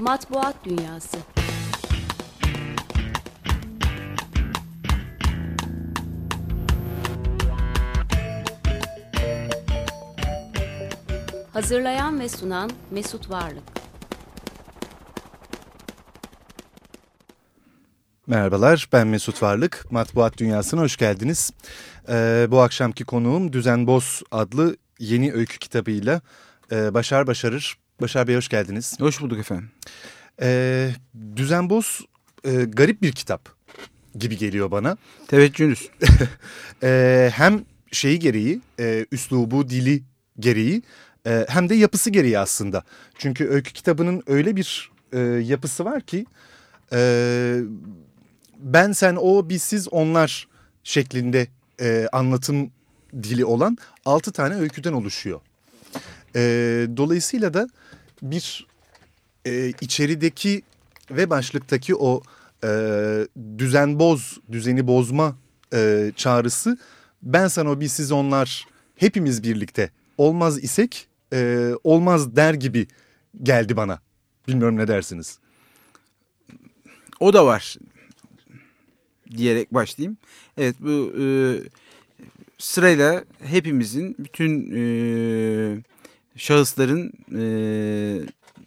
Matbuat Dünyası Hazırlayan ve sunan Mesut Varlık Merhabalar, ben Mesut Varlık. Matbuat Dünyası'na hoş geldiniz. Ee, bu akşamki konuğum Düzen Boz adlı yeni öykü kitabıyla e, Başar Başarır. Başar Bey hoş geldiniz. Hoş bulduk efendim. Ee, Düzen Boz e, garip bir kitap gibi geliyor bana. Teveccühünüz. Ee, hem şeyi gereği, e, üslubu, dili gereği e, hem de yapısı gereği aslında. Çünkü öykü kitabının öyle bir e, yapısı var ki... E, ben sen o biz siz onlar şeklinde e, anlatım dili olan altı tane öyküden oluşuyor. E, dolayısıyla da bir e, içerideki ve başlıktaki o e, düzen boz, düzeni bozma e, çağrısı ben sana o biz siz onlar hepimiz birlikte olmaz isek e, olmaz der gibi geldi bana. Bilmiyorum ne dersiniz? O da var diyerek başlayayım. Evet bu e, sırayla hepimizin bütün e, şahısların e,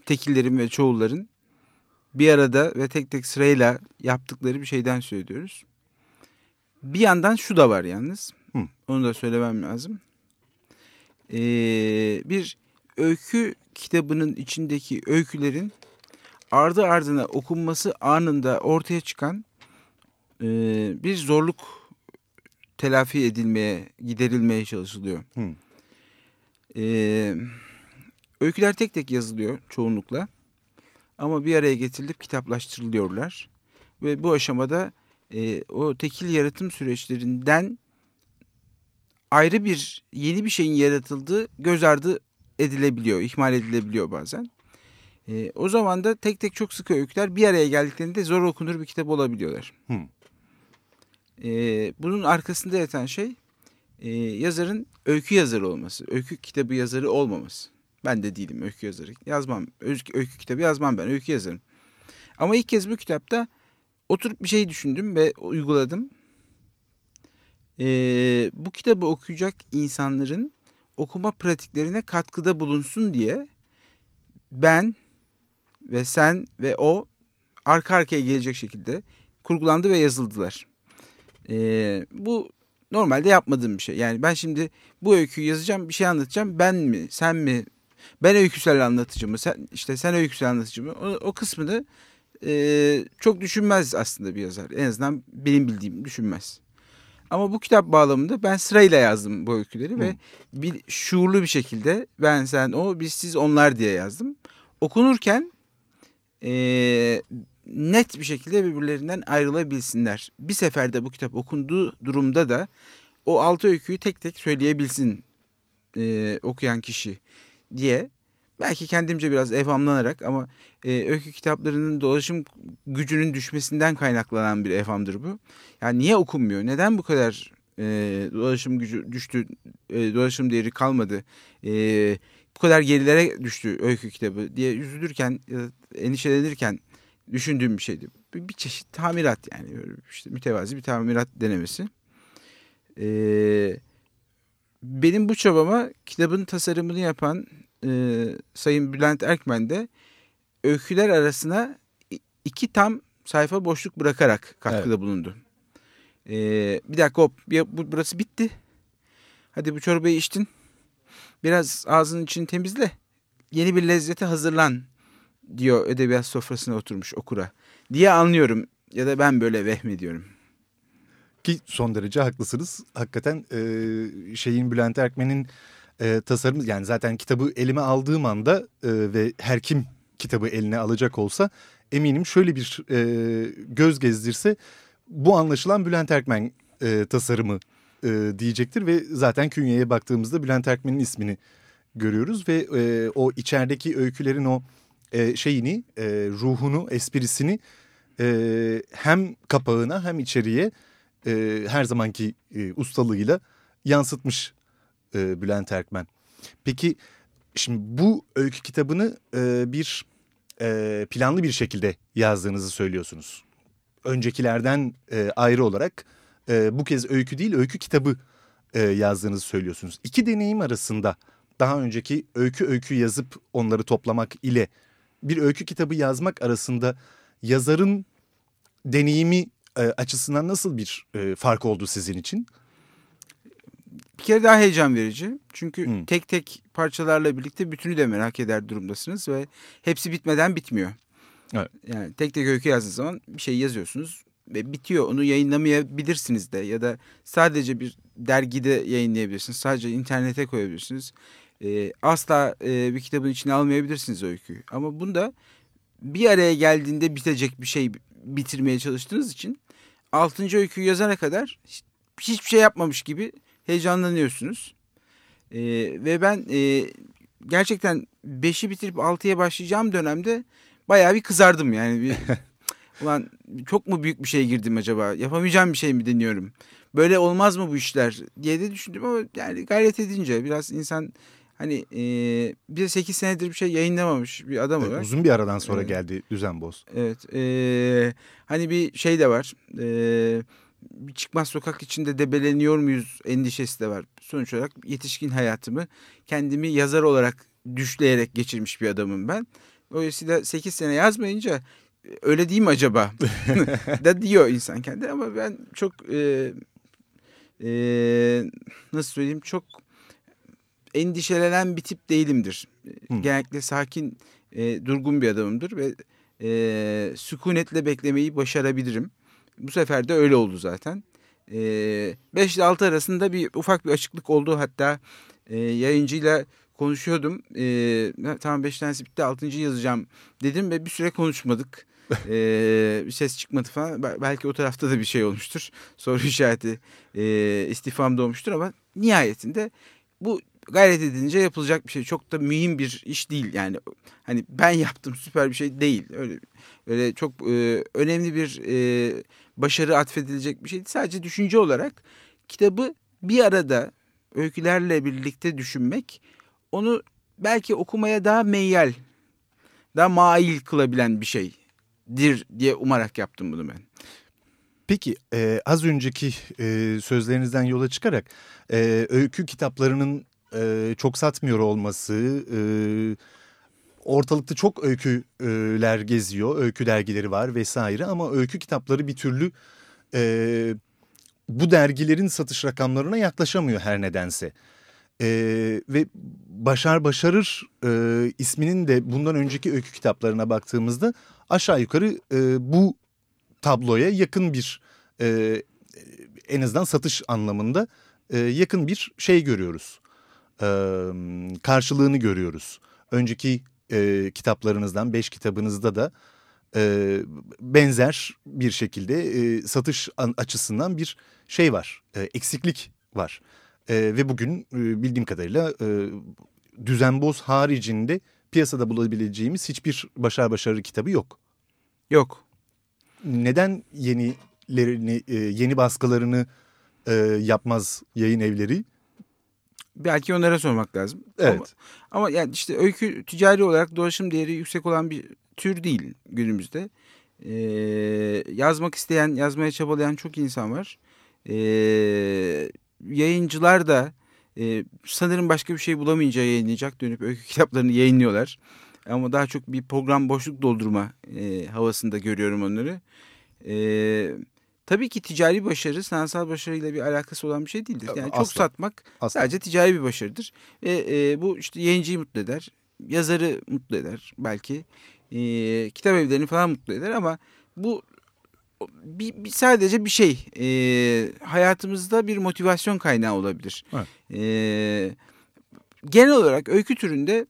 tekillerin ve çoğulların bir arada ve tek tek sırayla yaptıkları bir şeyden söylüyoruz. Bir yandan şu da var yalnız. Hı. Onu da söylemem lazım. Ee, bir öykü kitabının içindeki öykülerin ardı ardına okunması anında ortaya çıkan e, bir zorluk telafi edilmeye, giderilmeye çalışılıyor. Hmm. E, öyküler tek tek yazılıyor çoğunlukla. Ama bir araya getirilip kitaplaştırılıyorlar. Ve bu aşamada e, o tekil yaratım süreçlerinden ayrı bir yeni bir şeyin yaratıldığı göz ardı edilebiliyor, ihmal edilebiliyor bazen. E, o zaman da tek tek çok sıkı öyküler bir araya geldiklerinde zor okunur bir kitap olabiliyorlar. Hmm. E, bunun arkasında yatan şey e, yazarın öykü yazarı olması. Öykü kitabı yazarı olmaması. Ben de değilim öykü yazarı. Yazmam. Öykü, öykü kitabı yazmam ben. Öykü yazarım. Ama ilk kez bu kitapta oturup bir şey düşündüm ve uyguladım. Ee, bu kitabı okuyacak insanların okuma pratiklerine katkıda bulunsun diye ben ve sen ve o arka arkaya gelecek şekilde kurgulandı ve yazıldılar. Ee, bu normalde yapmadığım bir şey. Yani ben şimdi bu öyküyü yazacağım, bir şey anlatacağım. Ben mi, sen mi? Ben öyküsel anlatıcı mı? Sen, işte sen öyküsel anlatıcı mı? O, o kısmını e, çok düşünmez aslında bir yazar. En azından benim bildiğim düşünmez. Ama bu kitap bağlamında ben sırayla yazdım bu öyküleri hmm. ve bir şuurlu bir şekilde ben sen o biz siz onlar diye yazdım. Okunurken e, net bir şekilde birbirlerinden ayrılabilsinler. Bir seferde bu kitap okunduğu durumda da o altı öyküyü tek tek söyleyebilsin e, okuyan kişi diye. Belki kendimce biraz evhamlanarak ama e, öykü kitaplarının dolaşım gücünün düşmesinden kaynaklanan bir evhamdır bu. Yani niye okunmuyor? Neden bu kadar e, dolaşım gücü düştü, e, dolaşım değeri kalmadı? E, bu kadar gerilere düştü öykü kitabı diye üzülürken, endişelenirken düşündüğüm bir şeydi. Bir, bir çeşit tamirat yani işte mütevazi bir tamirat denemesi. Ee, benim bu çabama kitabın tasarımını yapan e, Sayın Bülent Erkmen de öyküler arasına iki tam sayfa boşluk bırakarak katkıda evet. bulundu. Ee, bir dakika hop bu, burası bitti. Hadi bu çorbayı içtin. Biraz ağzının içini temizle. Yeni bir lezzete hazırlan diyor edebiyat sofrasına oturmuş okura diye anlıyorum ya da ben böyle vehmediyorum. Ki son derece haklısınız. Hakikaten e, şeyin Bülent Erkmen'in e, tasarımı yani zaten kitabı elime aldığım anda e, ve her kim kitabı eline alacak olsa eminim şöyle bir e, göz gezdirse bu anlaşılan Bülent Erkmen e, tasarımı e, diyecektir ve zaten künyeye baktığımızda Bülent Erkmen'in ismini görüyoruz ve e, o içerideki öykülerin o e, şeyini, e, ruhunu, esprisini e, hem kapağına hem içeriye e, her zamanki e, ustalığıyla yansıtmış e, Bülent Erkmen. Peki şimdi bu öykü kitabını e, bir e, planlı bir şekilde yazdığınızı söylüyorsunuz. Öncekilerden e, ayrı olarak e, bu kez öykü değil öykü kitabı e, yazdığınızı söylüyorsunuz. İki deneyim arasında daha önceki öykü öykü yazıp onları toplamak ile bir öykü kitabı yazmak arasında yazarın deneyimi e, açısından nasıl bir e, fark oldu sizin için? Bir kere daha heyecan verici. Çünkü Hmm. tek tek parçalarla birlikte bütünü de merak eder durumdasınız ve hepsi bitmeden bitmiyor. Evet. Yani tek tek öykü yazdığınız zaman bir şey yazıyorsunuz ve bitiyor. Onu yayınlamayabilirsiniz de ya da sadece bir dergide yayınlayabilirsiniz. Sadece internete koyabilirsiniz. Ee, asla e, bir kitabın içine almayabilirsiniz öyküyü. Ama bunda bir araya geldiğinde bitecek bir şey bitirmeye çalıştığınız için altıncı öyküyü yazana kadar hiç- hiçbir şey yapmamış gibi heyecanlanıyorsunuz. Ee, ve ben e, gerçekten 5'i bitirip 6'ya başlayacağım dönemde bayağı bir kızardım yani. Bir, ulan çok mu büyük bir şey girdim acaba? Yapamayacağım bir şey mi deniyorum? Böyle olmaz mı bu işler diye de düşündüm ama yani gayret edince biraz insan hani e, bir de 8 senedir bir şey yayınlamamış bir adam Evet, olarak. uzun bir aradan sonra Evet. geldi Düzenboz. Evet. eee, hani bir şey de var. Eee, bir çıkmaz sokak içinde debeleniyor muyuz endişesi de var. Sonuç olarak yetişkin hayatımı kendimi yazar olarak düşleyerek geçirmiş bir adamım ben. Dolayısıyla 8 sene yazmayınca e, öyle değil mi acaba da diyor insan kendi ama ben çok eee, eee, nasıl söyleyeyim çok endişelenen bir tip değilimdir. Hı. Genellikle sakin, e, durgun bir adamımdır ve e, sükunetle beklemeyi başarabilirim. Bu sefer de öyle oldu zaten. 5 ile 6 arasında bir ufak bir açıklık oldu. Hatta e, yayıncıyla konuşuyordum. E, tamam 5 tanesi bitti 6. yazacağım dedim ve bir süre konuşmadık. E, bir ses çıkmadı falan. Bel- Belki o tarafta da bir şey olmuştur. Soru işareti e, istifam doğmuştur ama nihayetinde bu gayret edince yapılacak bir şey. Çok da mühim bir iş değil yani. Hani ben yaptım süper bir şey değil. Öyle öyle çok e, önemli bir e, başarı atfedilecek bir şey değil. Sadece düşünce olarak kitabı bir arada öykülerle birlikte düşünmek onu belki okumaya daha meyyal, daha mail kılabilen bir şeydir diye umarak yaptım bunu ben. Peki e, az önceki e, sözlerinizden yola çıkarak e, öykü kitaplarının e, çok satmıyor olması, e, ortalıkta çok öyküler geziyor, öykü dergileri var vesaire ama öykü kitapları bir türlü e, bu dergilerin satış rakamlarına yaklaşamıyor her nedense. E, ve Başar Başarır e, isminin de bundan önceki öykü kitaplarına baktığımızda aşağı yukarı e, bu tabloya yakın bir e, en azından satış anlamında e, yakın bir şey görüyoruz. Karşılığını görüyoruz. Önceki e, kitaplarınızdan, beş kitabınızda da e, benzer bir şekilde e, satış an- açısından bir şey var, e, eksiklik var. E, ve bugün e, bildiğim kadarıyla e, düzenboz haricinde piyasada bulabileceğimiz hiçbir başar başarı kitabı yok Yok. neden yenilerini e, yeni baskılarını e, yapmaz yayın evleri? Belki onlara sormak lazım. Evet. Ama, ama yani işte öykü ticari olarak dolaşım değeri yüksek olan bir tür değil günümüzde. Ee, yazmak isteyen, yazmaya çabalayan çok insan var. Ee, yayıncılar da e, sanırım başka bir şey bulamayınca yayınlayacak dönüp öykü kitaplarını yayınlıyorlar. Ama daha çok bir program boşluk doldurma e, havasında görüyorum onları. E, tabii ki ticari başarı sanatsal başarıyla bir alakası olan bir şey değildir. Yani çok Asla. satmak Aslında Sadece ticari bir başarıdır. Ve e, bu işte yayıncıyı mutlu eder. Yazarı mutlu eder belki. E, kitap evlerini falan mutlu eder ama bu bir, bir sadece bir şey. E, hayatımızda bir motivasyon kaynağı olabilir. Evet. E, genel olarak öykü türünde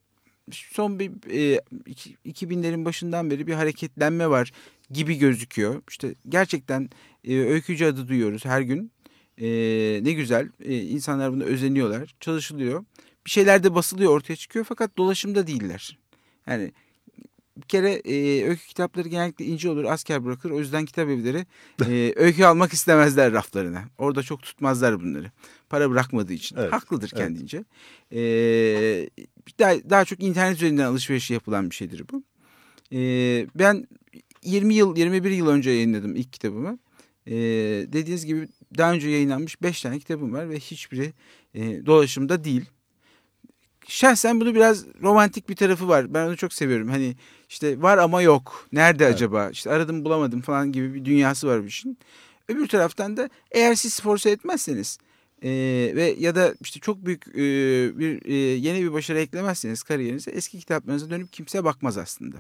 son bir e, iki- 2000'lerin başından beri bir hareketlenme var gibi gözüküyor. İşte gerçekten e, öykücü adı duyuyoruz her gün. E, ne güzel. E, insanlar buna özeniyorlar. Çalışılıyor. Bir şeyler de basılıyor ortaya çıkıyor fakat dolaşımda değiller. Yani bir kere e, öykü kitapları genellikle ince olur, asker bırakır. O yüzden kitap evleri e, öykü almak istemezler raflarına. Orada çok tutmazlar bunları. Para bırakmadığı için. Evet, Haklıdır evet. kendince. E, daha, daha çok internet üzerinden alışveriş yapılan bir şeydir bu. Ee, ben 20 yıl 21 yıl önce yayınladım ilk kitabımı. Ee, dediğiniz gibi daha önce yayınlanmış 5 tane kitabım var ve hiçbiri e, dolaşımda değil. Şahsen bunu biraz romantik bir tarafı var. Ben onu çok seviyorum. Hani işte var ama yok. Nerede Evet. acaba? İşte aradım bulamadım falan gibi bir dünyası var bu işin. Öbür taraftan da eğer siz force etmezseniz e, ve ya da işte çok büyük e, bir e, yeni bir başarı eklemezseniz kariyerinize eski kitaplarınıza dönüp kimse bakmaz aslında.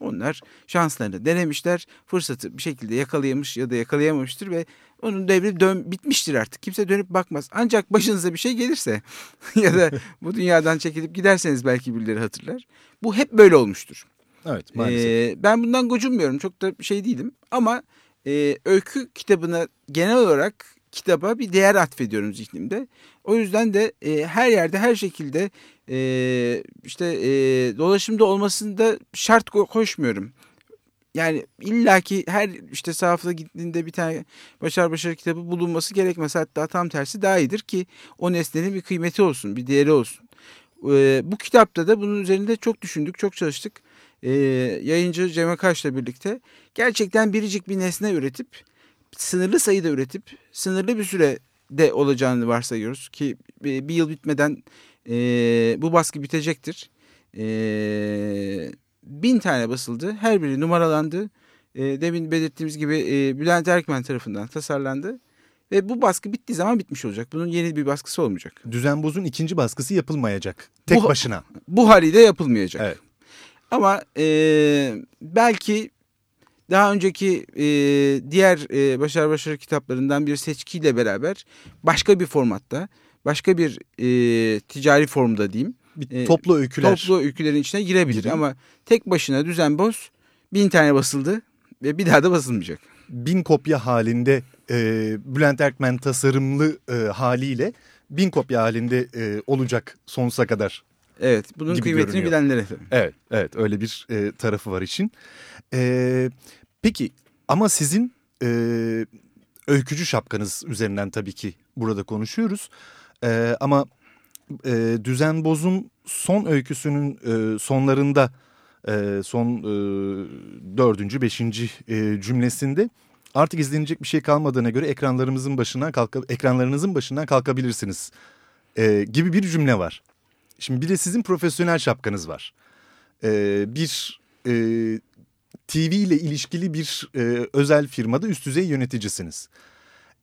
Onlar şanslarını denemişler, fırsatı bir şekilde yakalayamış ya da yakalayamamıştır ve onun devri dön bitmiştir artık. Kimse dönüp bakmaz. Ancak başınıza bir şey gelirse ya da bu dünyadan çekilip giderseniz belki birileri hatırlar. Bu hep böyle olmuştur. Evet maalesef. Ee, ben bundan gocunmuyorum. Çok da şey değilim. Ama e, öykü kitabına genel olarak kitaba bir değer atfediyorum zihnimde. O yüzden de e, her yerde her şekilde e, işte e, dolaşımda olmasında şart ko- koşmuyorum. Yani illaki her işte sahafta gittiğinde bir tane Başar Başarı kitabı bulunması gerekmez. Hatta tam tersi daha iyidir ki o nesnenin bir kıymeti olsun, bir değeri olsun. Ee, bu kitapta da bunun üzerinde çok düşündük, çok çalıştık. Ee, yayıncı Cem Akaş'la birlikte gerçekten biricik bir nesne üretip, sınırlı sayıda üretip, sınırlı bir sürede olacağını varsayıyoruz ki bir yıl bitmeden e, bu baskı bitecektir. E, bin tane basıldı, her biri numaralandı. E, demin belirttiğimiz gibi e, Bülent Erkmen tarafından tasarlandı. Ve bu baskı bittiği zaman bitmiş olacak. Bunun yeni bir baskısı olmayacak. Düzenboz'un ikinci baskısı yapılmayacak. Tek Bu- başına. Bu haliyle yapılmayacak. Evet. Ama e, belki daha önceki e, diğer e, Başar Başarı kitaplarından bir seçkiyle beraber başka bir formatta, başka bir e, ticari formda diyeyim. Bir E, toplu öyküler. Toplu öykülerin içine girebilir. Gibi. Ama tek başına düzenboz bin tane basıldı ve bir daha da basılmayacak. bin kopya halinde e, Bülent Erkmen tasarımlı e, haliyle bin kopya halinde e, olacak sonsuza kadar. Evet bunun kıymetini görünüyor. bilenlere. Evet, evet öyle bir e, tarafı var işin. E, peki ama sizin e, öykücü şapkanız üzerinden tabii ki burada konuşuyoruz. E, ama e, Düzenboz'un son öyküsünün e, sonlarında e, son e, dördüncü, beşinci e, cümlesinde artık izlenecek bir şey kalmadığına göre ekranlarımızın başından kalka, ekranlarınızın başından kalkabilirsiniz e, gibi bir cümle var. Şimdi bir de sizin profesyonel şapkanız var. E, bir e, TV ile ilişkili bir e, özel firmada üst düzey yöneticisiniz.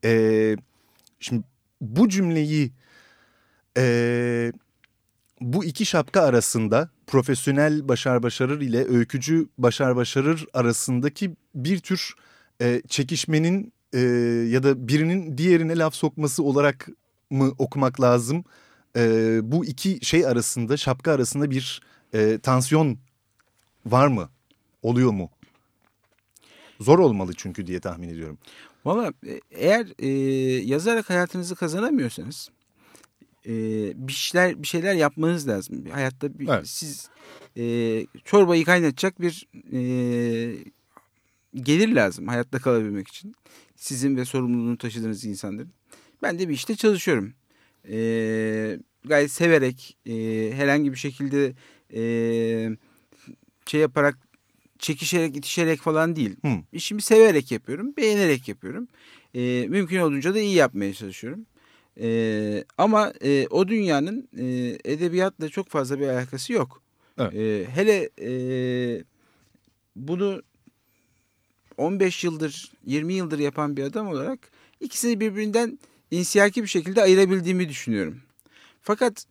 E, şimdi bu cümleyi e, bu iki şapka arasında profesyonel Başar Başarır ile öykücü Başar Başarır arasındaki bir tür e, çekişmenin e, ya da birinin diğerine laf sokması olarak mı okumak lazım? E, bu iki şey arasında şapka arasında bir e, tansiyon var mı? Oluyor mu? Zor olmalı çünkü diye tahmin ediyorum. Valla e, eğer e, yazarak hayatınızı kazanamıyorsanız e, bir şeyler bir şeyler yapmanız lazım. Hayatta bir, Evet. siz e, çorbayı kaynatacak bir e, gelir lazım hayatta kalabilmek için. Sizin ve sorumluluğunu taşıdığınız insanların. Ben de bir işte çalışıyorum. E, gayet severek e, herhangi bir şekilde e, şey yaparak çekişerek itişerek falan değil. Hı. İşimi severek yapıyorum, beğenerek yapıyorum. E, mümkün olduğunca da iyi yapmaya çalışıyorum. E, ama e, o dünyanın e, edebiyatla çok fazla bir alakası yok. Evet. E, hele e, bunu 15 yıldır, 20 yıldır yapan bir adam olarak ikisini birbirinden insiyaki bir şekilde ayırabildiğimi düşünüyorum. Fakat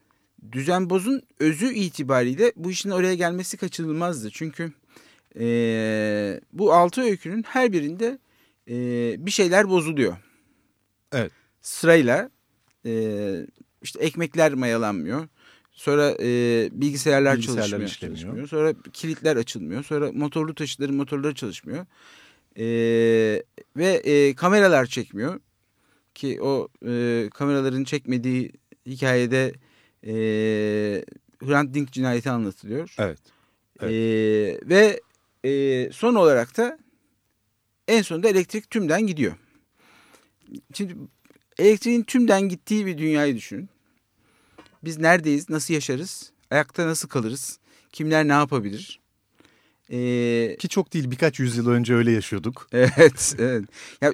düzenbozun özü itibariyle bu işin oraya gelmesi kaçınılmazdı. Çünkü e, bu altı öykünün her birinde e, bir şeyler bozuluyor. Evet. Sırayla e, işte ekmekler mayalanmıyor. Sonra e, bilgisayarlar, Bilgisayarlar çalışmıyor, işlemiyor. çalışmıyor. Sonra kilitler açılmıyor. Sonra motorlu taşıtların motorları çalışmıyor. E, ve e, kameralar çekmiyor. Ki o e, kameraların çekmediği hikayede e, Hrant Dink cinayeti anlatılıyor. Evet. Evet. E, ve e, son olarak da en sonunda elektrik tümden gidiyor. Şimdi elektriğin tümden gittiği bir dünyayı düşünün. Biz neredeyiz, nasıl yaşarız, ayakta nasıl kalırız, kimler ne yapabilir? Ee, Ki çok değil birkaç yüzyıl önce öyle yaşıyorduk. evet, evet. Ya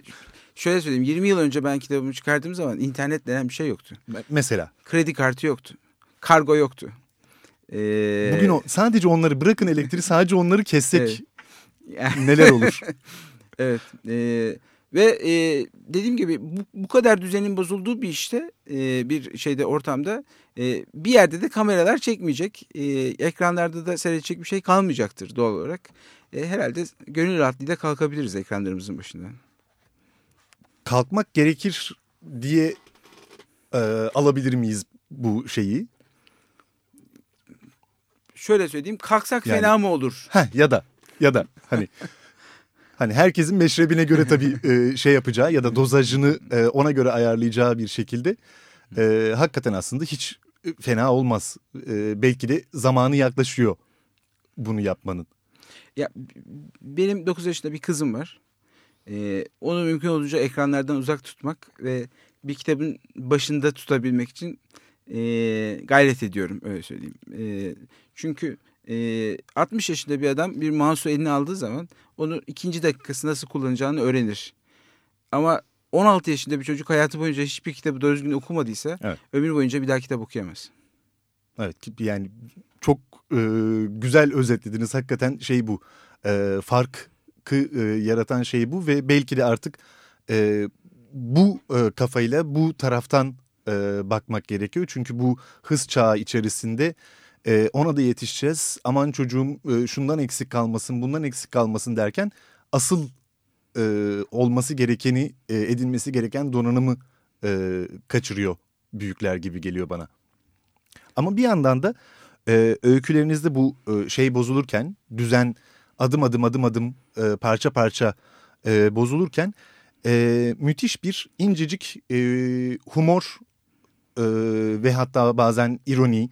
şöyle söyleyeyim 20 yıl önce ben kitabımı çıkardığım zaman internet denen bir şey yoktu. Me- Mesela Kredi kartı yoktu. Kargo yoktu. Ee, bugün o, sadece onları bırakın elektriği sadece onları kessek Evet. neler olur? Evet. e, ve e, dediğim gibi bu, bu kadar düzenin bozulduğu bir işte e, bir şeyde ortamda e, bir yerde de kameralar çekmeyecek. E, ekranlarda da seyredecek bir şey kalmayacaktır doğal olarak. E, herhalde gönül rahatlığıyla kalkabiliriz ekranlarımızın başından. Kalkmak gerekir diye e, alabilir miyiz bu şeyi? Şöyle söyleyeyim kalksak Yani- fena mı olur? Heh, ya da ya da hani hani herkesin meşrebine göre tabii e, şey yapacağı ya da dozajını e, ona göre ayarlayacağı bir şekilde e, hakikaten aslında hiç fena olmaz. E, belki de zamanı yaklaşıyor bunu yapmanın. Ya benim 9 yaşında bir kızım var. Ee, onu mümkün olduğunca ekranlardan uzak tutmak ve bir kitabın başında tutabilmek için e, gayret ediyorum öyle söyleyeyim. E, çünkü e, 60 yaşında bir adam bir mouse'u eline aldığı zaman onu ikinci dakikası nasıl kullanacağını öğrenir. Ama 16 yaşında bir çocuk hayatı boyunca hiçbir kitabı doğru düzgün okumadıysa Evet. ömür boyunca bir daha kitap okuyamaz. Evet yani çok e, güzel özetlediniz hakikaten şey bu e, farkı e, yaratan şey bu ve belki de artık e, bu e, kafayla bu taraftan e, bakmak gerekiyor. Çünkü bu hız çağı içerisinde e, ona da yetişeceğiz aman çocuğum e, şundan eksik kalmasın bundan eksik kalmasın derken asıl e, olması gerekeni e, edinmesi gereken donanımı e, kaçırıyor büyükler gibi geliyor bana. Ama bir yandan da e, öykülerinizde bu e, şey bozulurken düzen adım adım adım adım e, parça parça e, bozulurken e, müthiş bir incecik e, humor e, ve hatta bazen ironi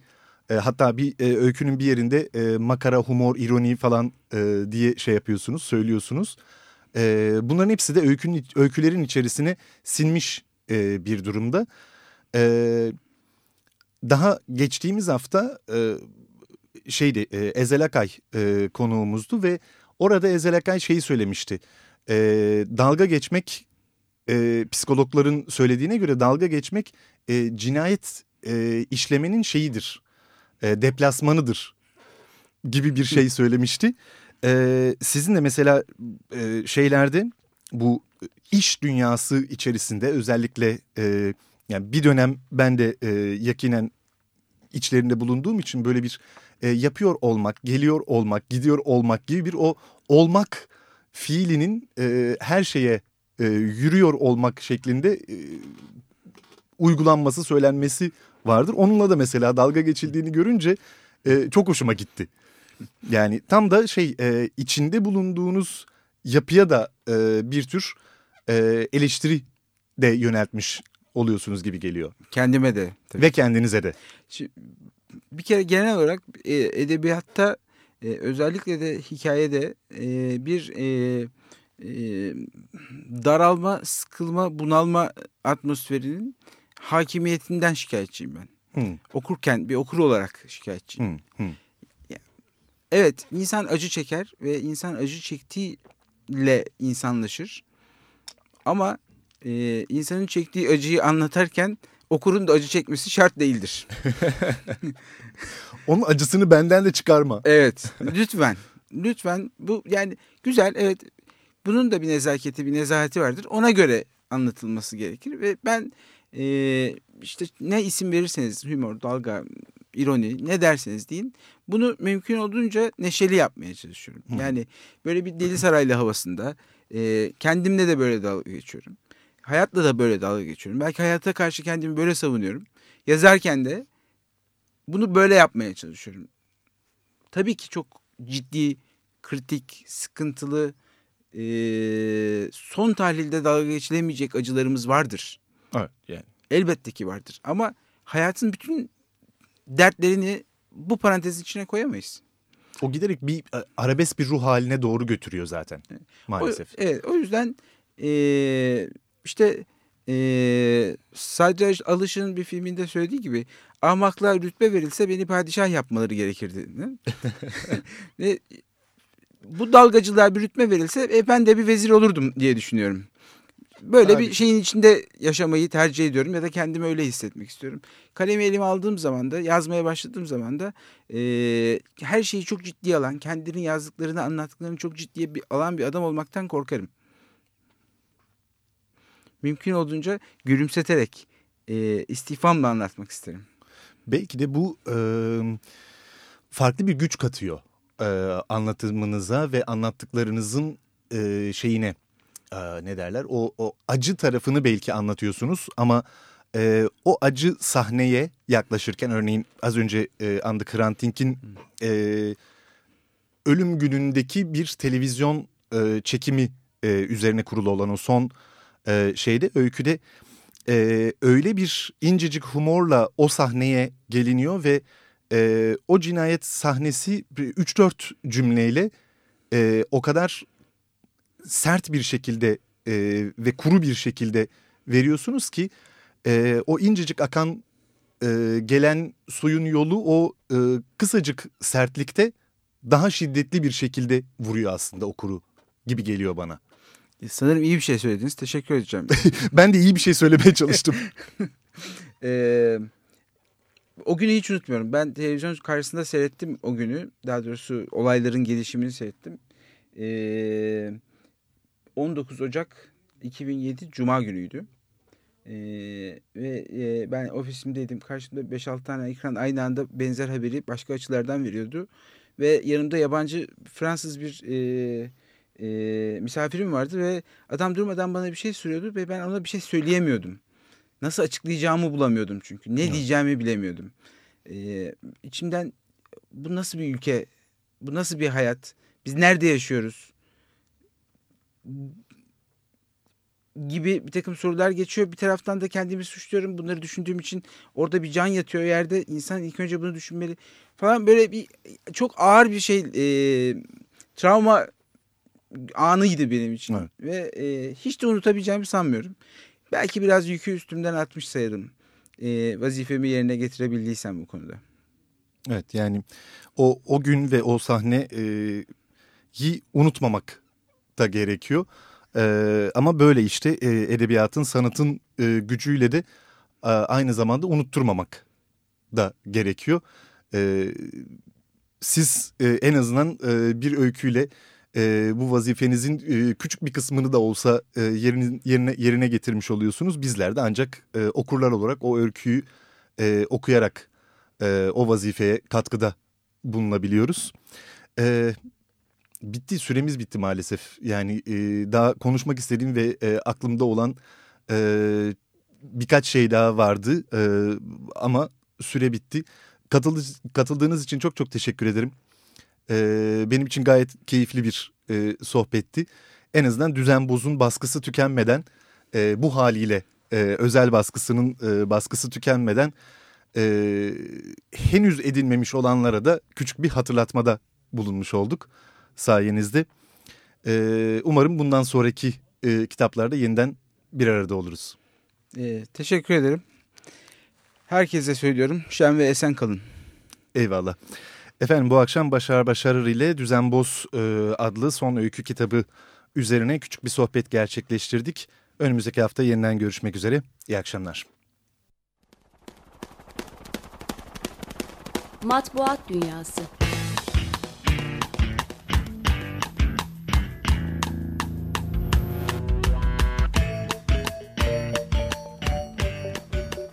e, hatta bir e, öykünün bir yerinde e, makara humor ironi falan e, diye şey yapıyorsunuz söylüyorsunuz. E, bunların hepsi de öykünün öykülerin içerisine sinmiş e, bir durumda. E, daha geçtiğimiz hafta e, şeydi e, Ezel Akay e, konuğumuzdu ve orada Ezel Akay şeyi söylemişti. E, dalga geçmek e, psikologların söylediğine göre dalga geçmek e, cinayet e, işlemenin şeyidir. E, deplasmanıdır gibi bir şey söylemişti. E, sizin de mesela e, şeylerde bu iş dünyası içerisinde özellikle e, yani bir dönem ben de e, yakinen içlerinde bulunduğum için böyle bir e, yapıyor olmak, geliyor olmak, gidiyor olmak gibi bir o olmak fiilinin e, her şeye e, yürüyor olmak şeklinde e, uygulanması, söylenmesi vardır. Onunla da mesela dalga geçildiğini görünce e, çok hoşuma gitti. Yani tam da şey e, içinde bulunduğunuz yapıya da e, bir tür e, eleştiri de yöneltmiş oluyorsunuz gibi geliyor. Kendime de. tabii. Ve kendinize de. Şimdi, bir kere genel olarak e, edebiyatta e, özellikle de hikayede e, bir e, e, daralma, sıkılma, bunalma atmosferinin hakimiyetinden şikayetçiyim ben. Hı, Okurken bir okur olarak şikayetçiyim. hı, hı. Evet insan acı çeker ve insan acı çektiğiyle insanlaşır. Ama e, insanın çektiği acıyı anlatarken okurun da acı çekmesi şart değildir. Onun acısını benden de çıkarma. Evet lütfen lütfen bu yani güzel evet bunun da bir nezaketi bir nezahati vardır. Ona göre anlatılması gerekir ve ben e, işte ne isim verirseniz humor, dalga, ironi ne derseniz deyin bunu mümkün olduğunca neşeli yapmaya çalışıyorum. Hı. Yani böyle bir deli saraylı havasında e, kendimle de böyle dalga geçiyorum. Hayatla da böyle dalga geçiyorum. Belki hayata karşı kendimi böyle savunuyorum. Yazarken de bunu böyle yapmaya çalışıyorum. Tabii ki çok ciddi, kritik, sıkıntılı, e, son tahlilde dalga geçilemeyecek acılarımız vardır. Evet yani. Elbette ki vardır. Ama hayatın bütün dertlerini bu parantezin içine koyamayız. O giderek bir e, arabesk bir ruh haline doğru götürüyor zaten maalesef. O, evet, o yüzden e, işte e, Sadraj Alış'ın bir filminde söylediği gibi ahmaklığa rütbe verilse beni padişah yapmaları gerekirdi. Ve bu dalgacılığa bir rütme verilse e, ben de bir vezir olurdum diye düşünüyorum. Böyle Abi- bir şeyin içinde yaşamayı tercih ediyorum ya da kendimi öyle hissetmek istiyorum. Kalemi elime aldığım zaman da yazmaya başladığım zaman da e, her şeyi çok ciddiye alan, kendini yazdıklarını anlattıklarını çok ciddiye bir, alan bir adam olmaktan korkarım. Mümkün olduğunca gülümseterek, e, istifamla anlatmak isterim. Belki de bu e, farklı bir güç katıyor e, anlatımınıza ve anlattıklarınızın e, şeyine e, ne derler o, o acı tarafını belki anlatıyorsunuz ama e, o acı sahneye yaklaşırken örneğin az önce e, Andy Krantink'in e, ölüm günündeki bir televizyon e, çekimi e, üzerine kurulu olan o son e, şeyde öyküde e, öyle bir incecik humorla o sahneye geliniyor ve e, o cinayet sahnesi 3-4 cümleyle e, o kadar sert bir şekilde e, ve kuru bir şekilde veriyorsunuz ki e, o incecik akan e, gelen suyun yolu o e, kısacık sertlikte daha şiddetli bir şekilde vuruyor aslında o kuru gibi geliyor bana. E, Sanırım iyi bir şey söylediniz. Teşekkür edeceğim. Ben de iyi bir şey söylemeye çalıştım. Ee, o günü hiç unutmuyorum. Ben televizyon karşısında seyrettim o günü. Daha doğrusu olayların gelişimini seyrettim. Ee, 19 Ocak 2007 Cuma günüydü. Ee, ve e, ben ofisimdeydim. Karşımda 5-6 tane ekran aynı anda benzer haberi başka açılardan veriyordu. Ve yanımda yabancı Fransız bir e, e, misafirim vardı ve adam durmadan bana bir şey soruyordu ve ben ona bir şey söyleyemiyordum. Nasıl açıklayacağımı bulamıyordum çünkü. Ne Evet. diyeceğimi bilemiyordum. Ee, içimden bu nasıl bir ülke? Bu nasıl bir hayat? Biz nerede yaşıyoruz? Gibi bir takım sorular geçiyor. Bir taraftan da kendimi suçluyorum. Bunları düşündüğüm için orada bir can yatıyor yerde. İnsan ilk önce bunu düşünmeli falan. Böyle bir çok ağır bir şey. e, travma anıydı benim için. Evet. Ve e, hiç de unutabileceğimi sanmıyorum. Belki biraz yükü üstümden atmış sayarım. E, vazifemi yerine getirebildiysem bu konuda. Evet yani o o gün ve o sahne e, unutmamak da gerekiyor. E, ama böyle işte e, edebiyatın sanatın e, gücüyle de e, aynı zamanda unutturmamak da gerekiyor. E, siz e, en azından e, bir öyküyle e, bu vazifenizin e, küçük bir kısmını da olsa e, yerine, yerine yerine getirmiş oluyorsunuz. Bizler de ancak e, okurlar olarak o öyküyü e, okuyarak e, o vazifeye katkıda bulunabiliyoruz. E, bitti süremiz bitti maalesef. Yani e, daha konuşmak istediğim ve e, aklımda olan e, birkaç şey daha vardı e, ama süre bitti. Katıldı, katıldığınız için çok çok teşekkür ederim. E, benim için gayet keyifli bir e, sohbetti. En azından düzen bozun baskısı tükenmeden e, bu haliyle e, özel baskısının e, baskısı tükenmeden e, henüz edinmemiş olanlara da küçük bir hatırlatmada bulunmuş olduk sayenizde. E, umarım bundan sonraki e, kitaplarda yeniden bir arada oluruz. E, teşekkür ederim. Herkese söylüyorum. Şen ve esen kalın. Eyvallah. Efendim bu akşam Başar Başarır ile Düzenboz e, adlı son öykü kitabı üzerine küçük bir sohbet gerçekleştirdik. Önümüzdeki hafta yeniden görüşmek üzere. İyi akşamlar. Matbuat Dünyası